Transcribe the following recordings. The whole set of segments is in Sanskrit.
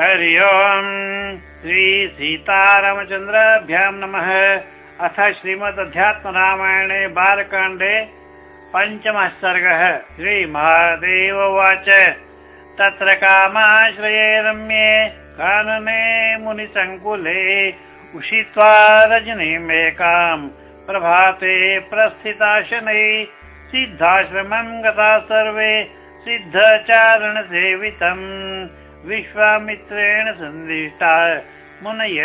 हरि ओम्। श्रीसीतारामचन्द्राभ्यां नमः। अथ श्रीमद् अध्यात्मरामायणे बालकाण्डे पञ्चमः सर्गः। श्रीमहादेव उवाच। तत्र कामाश्रये रम्ये कानने मुनिसङ्कुले उषित्वा रजनीमेकाम् प्रभाते प्रस्थिताशनै सिद्धाश्रमं गता सर्वे सिद्धचारणसेवितम् विश्वामित्रेण सन्दिष्टा। मुनय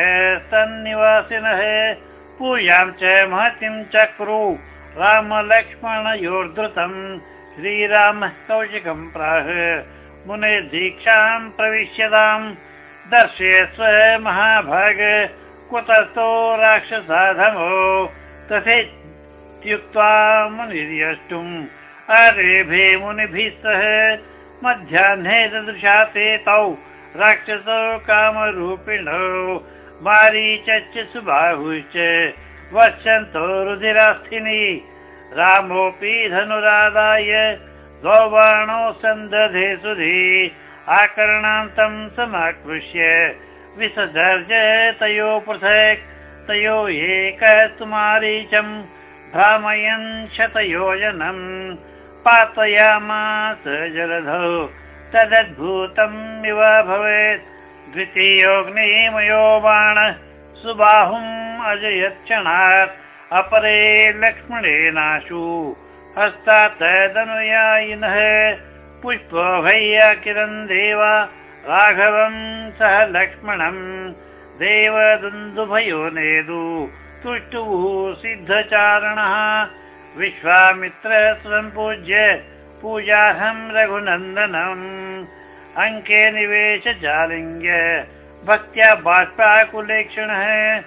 सन्निवासिनः पूजां च महतीं चक्रु रामलक्ष्मणयोर्धृतम् श्रीरामः कौशिकं प्राह। मुने दीक्षां प्रविश्यताम् दर्शयस्व महाभाग। कुतस्थो राक्षसाधमो तथेत्युक्त्वा मुनिर्यष्टुम्। अरेभे मुनिभिः सह मध्याह्ने ददृशा ते तौ राक्षसौ कामरूपिणौ मारीचश्च सुबाहुश्च वसन्तो रुधिरास्थिनि रामोऽपि धनुरादाय द्वौ सन्दधे सुधि आकर्णान्तं समाकृष्य विसर्ज तयो पृथक् तयो एकस्तु मारीचम् भ्रामयन् शतयोजनम् पातयामास जलधौ। तदद्भुतम् इव भवेत्। द्वितीयोऽग्निमयो बाण सुबाहुम् अजयक्षणात् अपरे लक्ष्मणेनाशु हस्तात् तदनुयायिनः पुष्पभय्या किरन् देवा। राघवम् सह लक्ष्मणम्। देवदुन्दुभयो नेदु। तुष्टुः सिद्धचारणः विश्वामित्र सम्पूज्य पूजाहं रघुनन्दनम्। अङ्के निवेश चालिङ्ग्य भक्त्या बाष्पाकुलेक्षणः,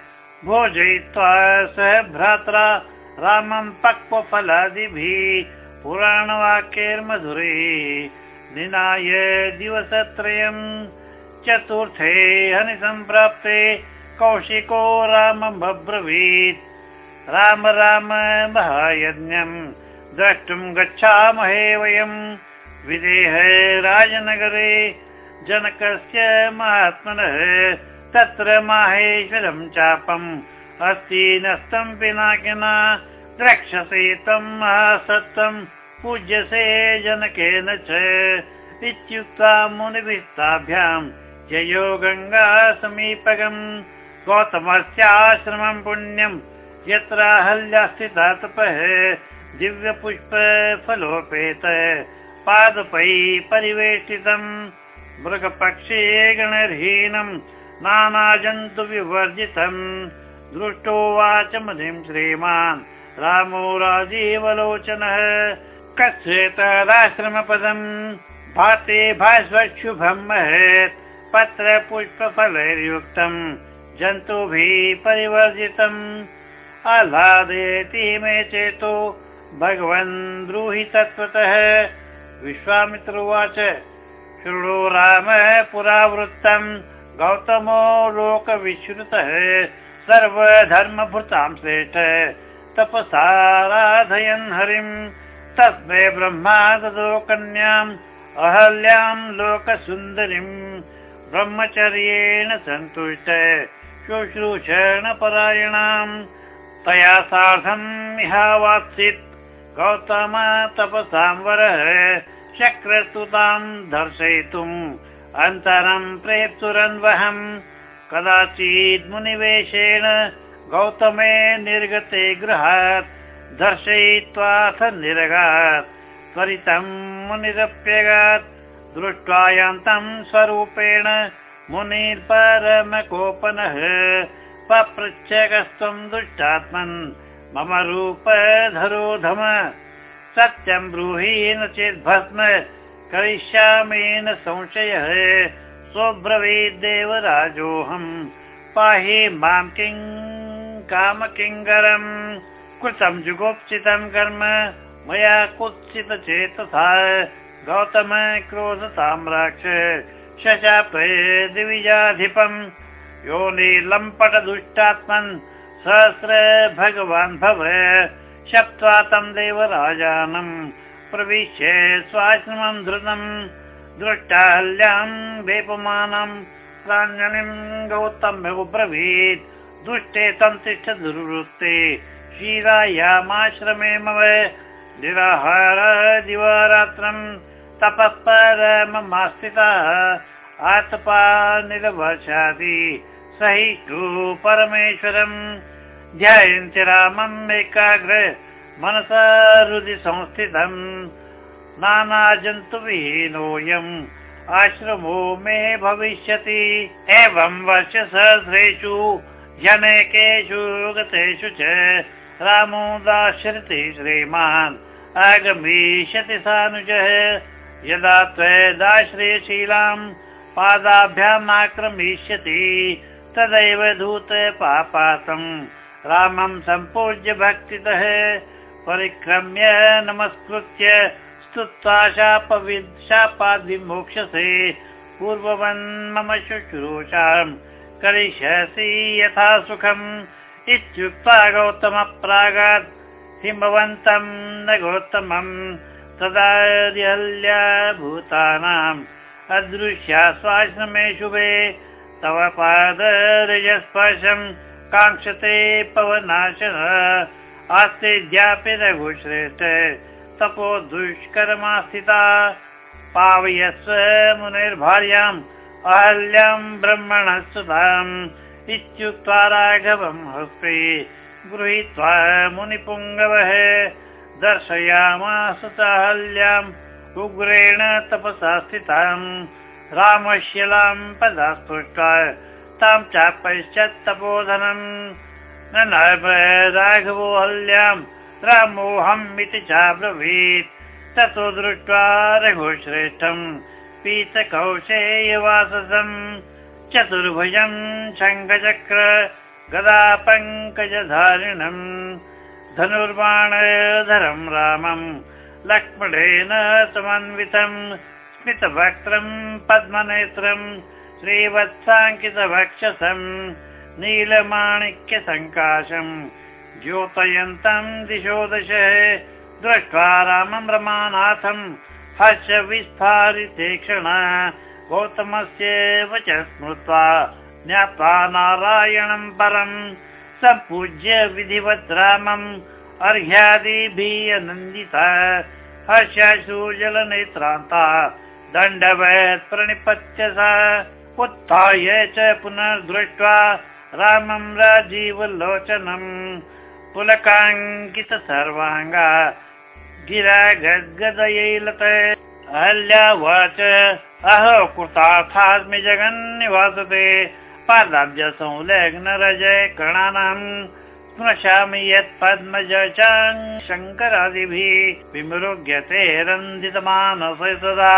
भोजयित्वा सह भ्रात्रा रामं पक्वफलादिभिः। पुराणवाक्यैर्मधुरे निनाय दिवसत्रयम् चतुर्थे हनिसम्प्राप्ते कौशिको राममब्रवीत् राम राम महायज्ञम् द्रष्टुम् गच्छामहे वयम् विदेह राजनगरे जनकस्य महात्मनः तत्र माहेश्वरम् चापम्। अस्ति नस्तम् पिनाकिना द्रक्षसे त्वम् महासत्त्वम् पूज्यसे जनकेन च। इत्युक्त्वा मुनिभिस्ताभ्याम् जयो गङ्गा समीपगम्। गौतमस्याश्रमम् पुण्यम् यत्र अहल्या तपः दिव्यपुष्पफलोपेत पादपै परिवेष्टितम्। मृगपक्षे गणर्हीनम् नानाजन्तुविवर्जितम्। दृष्टोवाच मधिं श्रीमान् रामो राजीवलोचनः। कस्येतदाश्रमपदम् भाते भास्वशुभम् महत् पत्रपुष्पफलैर्युक्तम् जन्तुभिः परिवर्जितम् आह्लादेति मे चेतो भगवन् ब्रूहि तत्त्वतः। विश्वामित्र उवाच शृणु राम पुरावृत्तम् गौतमो लोकविश्रुतः सर्वधर्मभृतां श्रेष्ठ तपसाराधयन् हरिम् तस्मै कन्याम् अहल्यां लोकसुन्दरीम् ब्रह्मचर्येण सन्तुष्ट शुश्रूषणपरायणाम् तया सार्धम् इहावात्सित्। गौतम तपसाम्बरः शक्रस्तुताम् दर्शयितुम्। अन्तरम् प्रेप्सुरन्वहम् कदाचित् मुनिवेशेन गौतमे निर्गते गृहात् दर्शयित्वाथ निरगात्। त्वरितम् मुनिरप्यगात् दृष्ट्वा यान्तम् स्वरूपेण मुनिर्परमकोपनः पपृच्छकस्त्वम् दुष्टात्मन्। मम रूप धरोधम। सत्यम् ब्रूहि न चेत् भस्म। करिष्यामि न संशयः। स्वब्रवीदेवराजोऽहम् पाहि मां किं काम किङ्करम् कृतम् जुगोप्सितम् कर्म। मया कुत्सित चेतसा गौतम क्रोधताम्राक्ष। शशाप दिविजाधिपम् यो नीलम्पट दुष्टात्मन् सहस्र भगवान् भव शप्त्वा तं देवराजानम् प्रविश्य स्वाश्रमम् धृतम् दृष्टाहल्याम् वेपमानम् सहस्राञ्जलिम् गौतम्यब्रवीत् दुष्टे तं तिष्ठ दुर्वृत्ते क्षीरायामाश्रमे मम निराहार दिवारात्रम् तपः परममास्थितः आतपा निर्वशादि सहिष्णु परमेश्वरम् ध्यायन्ति रामम् एकाग्र मनसा हृदि संस्थितम्। नानाजन्तुविहीनोऽयम् आश्रमो मे भविष्यति। एवं वर्षसहस्रेषु जनकेषु गतेषु च रामो दाश्रति श्रीमान्। आगमिष्यति सानुजः। यदा त्वदाश्रयशीलाम् पादाभ्याम् आक्रमिष्यति तदैव धूत पापातम् रामं सम्पूज्य भक्तितः परिक्रम्य नमस्कृत्य स्तुत्वा शापादिमोक्षसे पूर्ववन् मम शुश्रूषाम् करिष्यसि यथा सुखम् इत्युक्त्वा गौतमप्रागात् हिमवन्तम् न गौतमम् तदा भूतानाम् अदृश्या स्वाश्रमे शुभे तव पादरजस्पर्शम् काङ्क्षते पवनाशः। आस्तेऽद्यापि रघुश्रेष्ठ तपो दुष्करमास्थिता। पावयस्व मुनिर्भार्याम् अहल्याम् ब्रह्मणः सुताम् इत्युक्त्वा राघवम् हस्ते गृहीत्वा मुनिपुङ्गवः। दर्शयामास अहल्याम् उग्रेण तपसा स्थिताम् रामशिलाम् पदा स्पृष्ट्वा तां चापश्चात् तपोधनम् न राघवो हल्याम् रामोऽहम् इति चाब्रवीत्। ततो दृष्ट्वा रघुश्रेष्ठम् पीतकौशेयवाससम् चतुर्भुजम् शङ्खचक्र गदा पङ्कजधारिणम् धनुर्बाणधरम् रामम् लक्ष्मणेन समन्वितम् स्मितवक्त्रम् पद्मनेत्रम् श्रीवत्साङ्कितवक्षसम् नीलमाणिक्यसङ्काशम् द्योतयन्तम् दिशो दश दृष्ट्वा रामम् रमानाथम् हर्ष विस्फारिते क्षण गौतमस्य वच स्मृत्वा ज्ञात्वा नारायणम् परम् सम्पूज्य विधिवत् रामम् अर्घ्यादिभिः अनन्दिता हर्षाश्रुजलनेत्रान्ता दण्डवत् प्रणिपत्य सा उत्थाय च पुनर्दृष्ट्वा रामम् राजीवलोचनम्। पुलकाङ्कित सर्वाङ्गा गिरा गद्गदयैलत। अहल्यावाच अहो कृतार्थास्मि जगन्निवासते। पादाब्ज संलग्न रजय कर्णानाम् स्मृशामि यत् पद्मज च शङ्करादिभिः। विमृग्यते रन्धितमानस सदा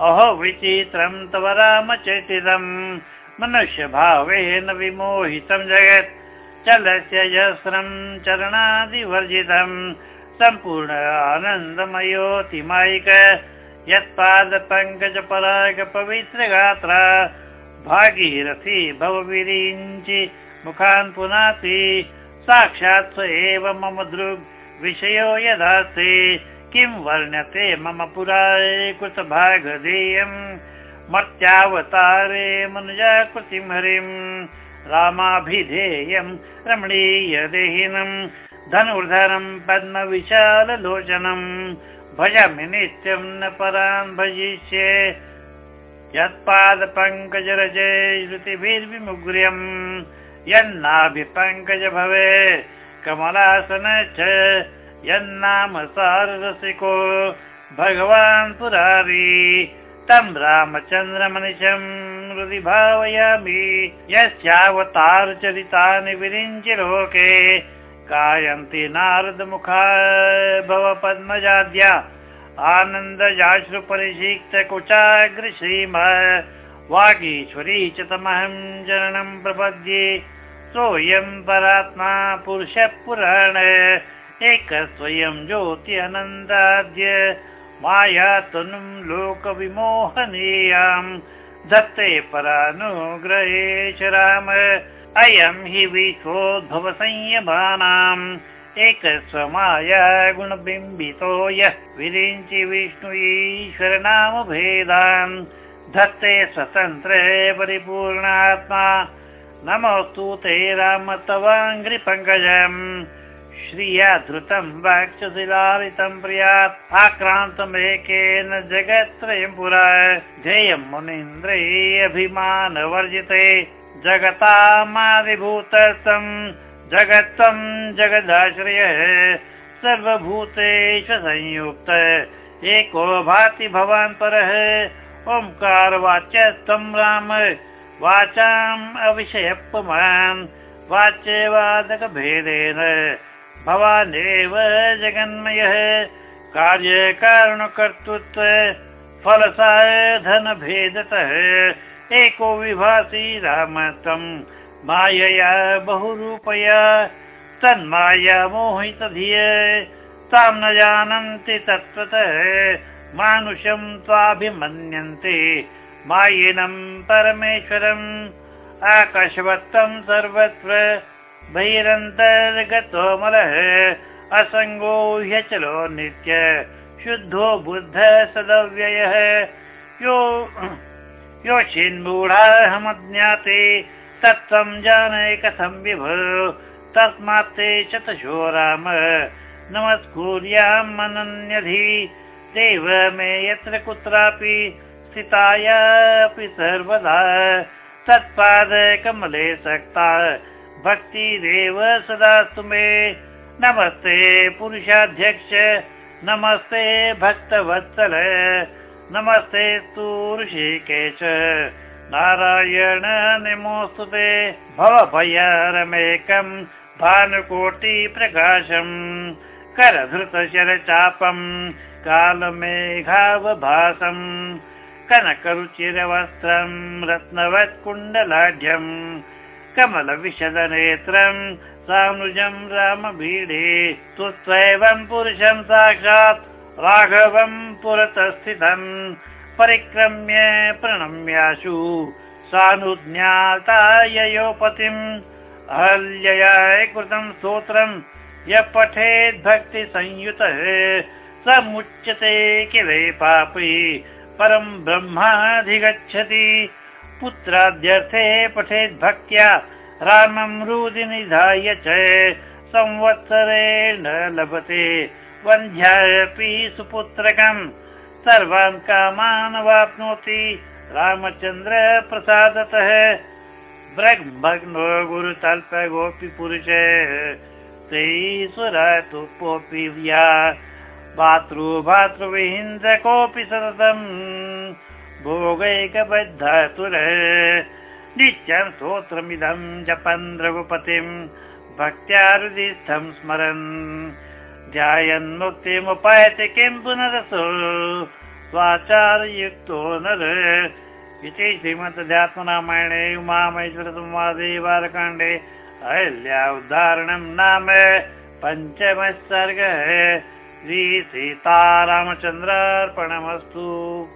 अहो विचित्रम् तव रामचरितम्। मनुष्यभावेन विमोहितं जगत्। चलस्य यस्रम् चरणादिवर्जितम्। सम्पूर्ण आनन्दमयोतिमायिक। यत्पादपङ्कज पराग पवित्र गात्र भागीरथी भवविरिञ्चि मुखान् पुनाति साक्षात् स एव मम दृग्। विषयो यदास्ति किं वर्ण्यते मम पुरा कृतभागधेयम् मर्त्यावतारे मनुजाकृतिं हरिम् रामाभिधेयम् रमणीय देहिनम् धनुर्धरम् पद्मविशाललोचनम् भजामि नित्यम् न परान् भजिष्ये यत्पादपङ्कजरजे श्रुतिभिर्विमुग्र्यम् यन्नाभिपङ्कज भवे कमलासन च यन्नाम साररसिको भगवान् पुरारी तं रामचन्द्रमनिशम् हृदि भावयामि। यस्यावतारचरितानि विरिञ्चि लोके। गायन्ति नारदमुखा भव पद्मजाद्या। आनन्दजाश्रुपरिषिक्त कुचाग्र श्रीम वागीश्वरी च तमहं जननं प्रपद्ये। सोऽयं परात्मा पुरुषः पुराण एकस्वयं ज्योति अनन्दाद्य माया तनुं लोकविमोहनीयाम् दत्ते परानुग्रहे च राम। अयं हि विश्वोद्भव संयमानाम् एकस्वमाया गुणबिम्बितो यः विरिञ्चि विष्णु ईश्वर नाम भेदान् धत्ते स्वतन्त्रे परिपूर्णात्मा। नमोऽस्तु ते राम तवाङ्घ्रिपङ्कजम् श्रिया धृतं वाक्शिलालितं प्रियात् आक्रान्तमेकेन जगत्त्रयं पुरा ध्येयं मुनीन्द्रे अभिमानवर्जिते जगतामादिभूतस्थम् जगत्तं जगदाश्रयः। सर्वभूतेषु संयुक्त। एको भाति भवान् परः। ओङ्कारवाच्यस्त्वं राम। वाचाम् अविषयपमान् वाच्यवादकभेदेन भवानेव जगन्मयः कार्यकारणकर्तृत्व फलसाधनभेदतः एको विभासि राम त्वं मायया बहुरूपया। तन्माया मोहित धिय तां न जानन्ति तत्त्वतः मानुषं त्वाभिमन्यन्ते। मायिनं परमेश्वरम् आकाशवत्तं सर्वत्र बहिरन्तर्गतोमलः असङ्गो ह्यचलो नित्य, शुद्धो बुद्ध सदव्ययः। यो, योचिन्मूढाहमज्ञाते, तत्त्वं जाने कथं विभो तस्मात् शतशो राम। नमस्कुर्याम् अनन्यधि देव मे यत्र कुत्रापि स्थितायापि सर्वदा तत्पादकमले सक्ता। भक्तिरेव सदास्तु मे। नमस्ते पुरुषाध्यक्ष नमस्ते भक्तवत्सल नमस्ते तु ऋषिकेश। नारायण नमोऽस्तु ते। भवभयरमेकम् भानुकोटि प्रकाशम् करधृतशरचापम् कालमेघावभासम् कनकरुचिरवस्त्रम् रत्नवत्कुण्डलाढ्यम् कमलविशदनेत्रम् सानुजम् रामभीडे तुस्त्वैवम् पुरुषम् साक्षात् राघवम् पुरतः स्थितम् परिक्रम्य प्रणम्याशु सानुज्ञाता ययोपतिम् अहल्यया कृतं स्तोत्रम् यः पठेद् भक्तिसंयुतः समुच्यते किले पापी परम् ब्रह्माधिगच्छति पुत्राद्यर्थे पठेद् भक्त्या रामं रुदि निधाय च संवत्सरेण लभते। वन्ध्यापि सुपुत्रकम् सर्वान् कामान् वाप्नोति रामचन्द्र प्रसादतः भग्नो गुरुतल्प गोपि पुरुष। ते तु कोऽपि व्या। भातृभातृविहिन्द्र कोऽपि सततम् भोगैकबद्धतुर। नित्यं स्तोत्रमिदं जपन् रघुपतिम् भक्त्या हृदिस्थं स्मरन्। ध्यायन्मुक्तिमुपायते किं पुनरसो स्वाचारयुक्तो नर। इति श्रीमदध्यात्मरामायणे उमामहेश्वरसंवादे बालकाण्डे अहल्या उदाहरणं नाम। पञ्चमः सर्गः। श्रीसीतारामचन्द्रार्पणमस्तु